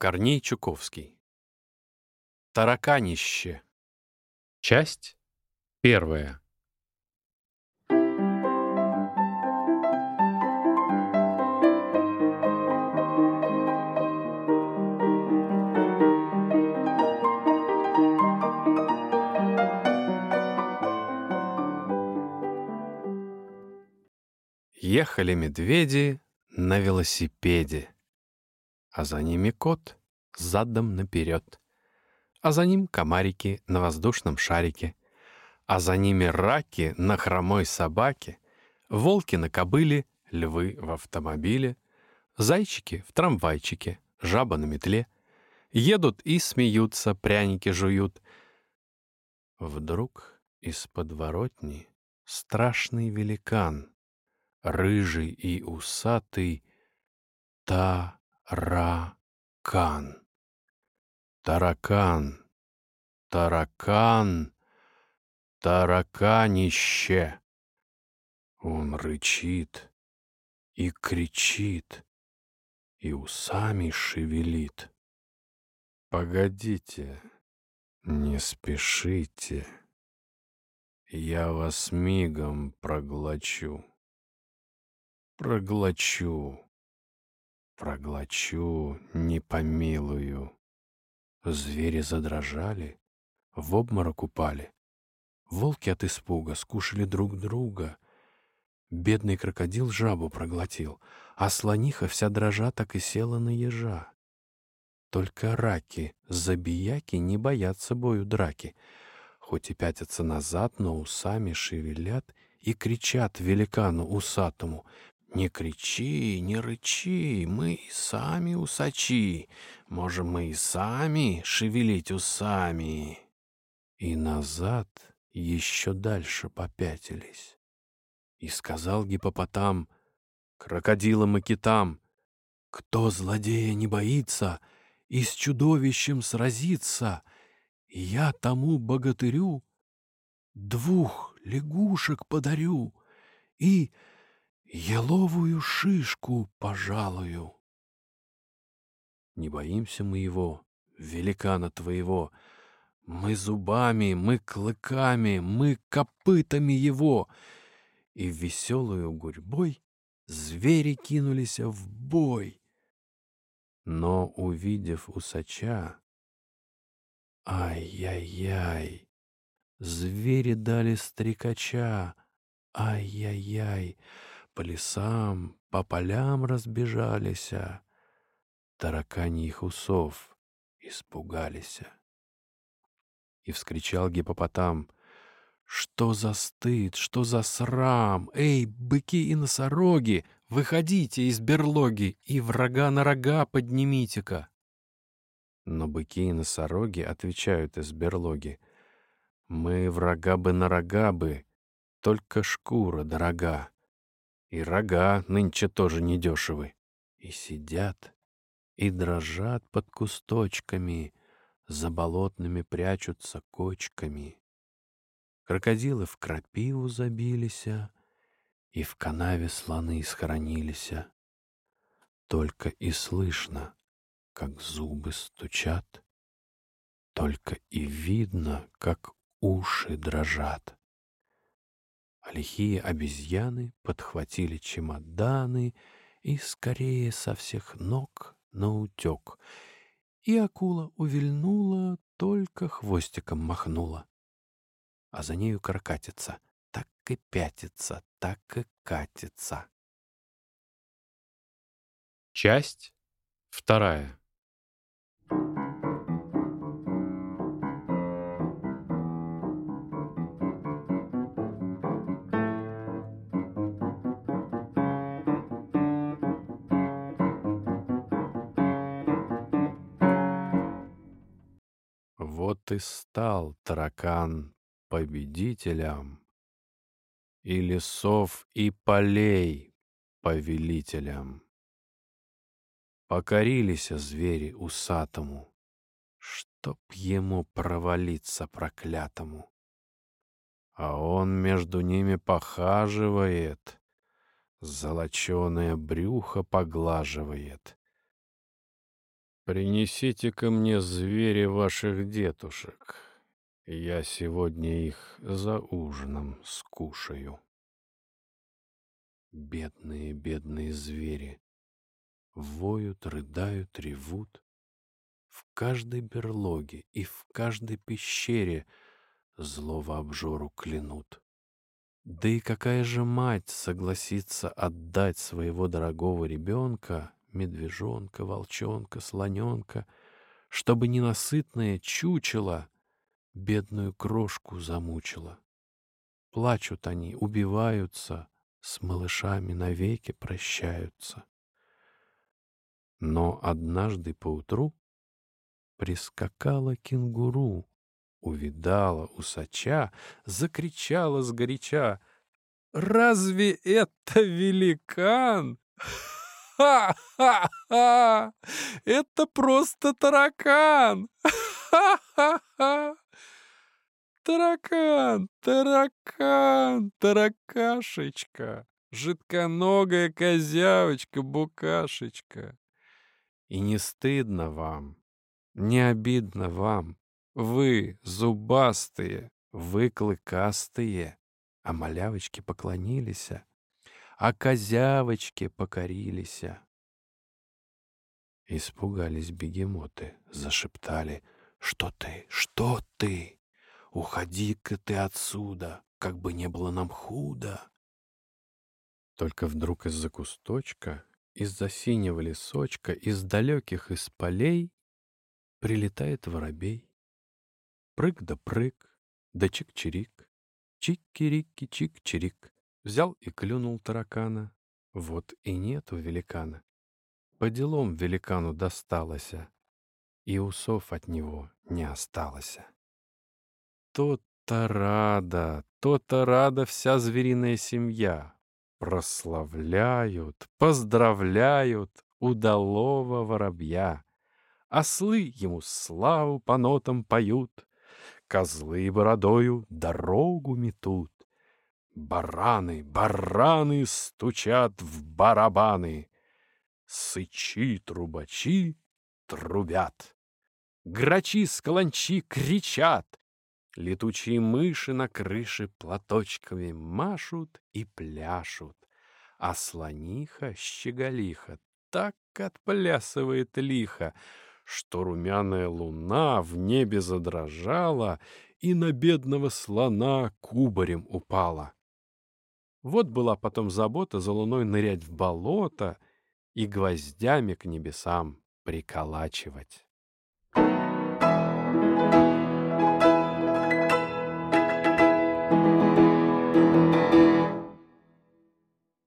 Корней Чуковский. Тараканище. Часть первая. Ехали медведи на велосипеде а за ними кот задом наперед, а за ним комарики на воздушном шарике, а за ними раки на хромой собаке, волки на кобыле, львы в автомобиле, зайчики в трамвайчике, жаба на метле. Едут и смеются, пряники жуют. Вдруг из подворотни страшный великан, рыжий и усатый, та Таракан. Таракан. Таракан. Тараканище. Он рычит и кричит, и усами шевелит. Погодите, не спешите, я вас мигом проглочу. Проглочу Проглочу, не помилую. Звери задрожали, в обморок упали. Волки от испуга скушали друг друга. Бедный крокодил жабу проглотил, а слониха вся дрожа так и села на ежа. Только раки, забияки не боятся бою драки, хоть и пятятся назад, но усами шевелят и кричат великану усатому не кричи, не рычи, мы сами усачи, можем мы и сами шевелить усами. И назад еще дальше попятились. И сказал гипопотам крокодилам и китам, кто злодея не боится и с чудовищем сразится, я тому богатырю двух лягушек подарю и еловую шишку пожалую. Не боимся мы его, великана твоего, мы зубами, мы клыками, мы копытами его. И веселую гурьбой звери кинулись в бой. Но, увидев усача, ай-яй-яй, звери дали стрекача, ай-яй-яй, по лесам, по полям разбежались, тараканьих усов испугались. И вскричал гипопотам, «Что за стыд, что за срам! Эй, быки и носороги, выходите из берлоги и врага на рога поднимите-ка!» Но быки и носороги отвечают из берлоги, «Мы врага бы на рога бы, только шкура дорога. И рога нынче тоже недешевы. И сидят, и дрожат под кусточками, За болотными прячутся кочками. Крокодилы в крапиву забилися, И в канаве слоны схоронилися. Только и слышно, как зубы стучат, Только и видно, как уши дрожат а лихие обезьяны подхватили чемоданы и скорее со всех ног наутек. И акула увильнула, только хвостиком махнула. А за нею каркатица, так и пятится, так и катится. Часть вторая. Вот и стал таракан победителем, И лесов, и полей повелителем. Покорились звери усатому, Чтоб ему провалиться проклятому. А он между ними похаживает, Золоченое брюхо поглаживает. Принесите ко мне звери ваших детушек. Я сегодня их за ужином скушаю. Бедные, бедные звери. Воют, рыдают, ревут. В каждой берлоге и в каждой пещере злого обжору клянут. Да и какая же мать согласится отдать своего дорогого ребенка, медвежонка, волчонка, слоненка, чтобы ненасытное чучело бедную крошку замучило? Плачут они, убиваются, с малышами навеки прощаются. Но однажды поутру прискакала кенгуру, увидала усача, закричала сгоряча. «Разве это великан? Ха-ха-ха! Это просто таракан! Ха-ха-ха! Таракан, таракан, таракашечка, жидконогая козявочка-букашечка. И не стыдно вам, не обидно вам, вы зубастые, вы клыкастые, а малявочки поклонились, а козявочки покорились. Испугались бегемоты, зашептали, что ты, что ты? Уходи-ка ты отсюда, как бы не было нам худо. Только вдруг из-за кусточка, из-за синего лесочка, из далеких из полей прилетает воробей. Прыг да прыг, да чик-чирик, чик-кирики-чик-чирик. Взял и клюнул таракана. Вот и нету великана. По делам великану досталось, и усов от него не осталось. То-то рада, то-то рада вся звериная семья. Прославляют, поздравляют удалого воробья. Ослы ему славу по нотам поют, Козлы бородою дорогу метут. Бараны, бараны стучат в барабаны, Сычи, трубачи трубят. Грачи с каланчи кричат, Летучие мыши на крыше платочками машут и пляшут, а слониха-щеголиха так отплясывает лихо, что румяная луна в небе задрожала и на бедного слона кубарем упала. Вот была потом забота за луной нырять в болото и гвоздями к небесам приколачивать.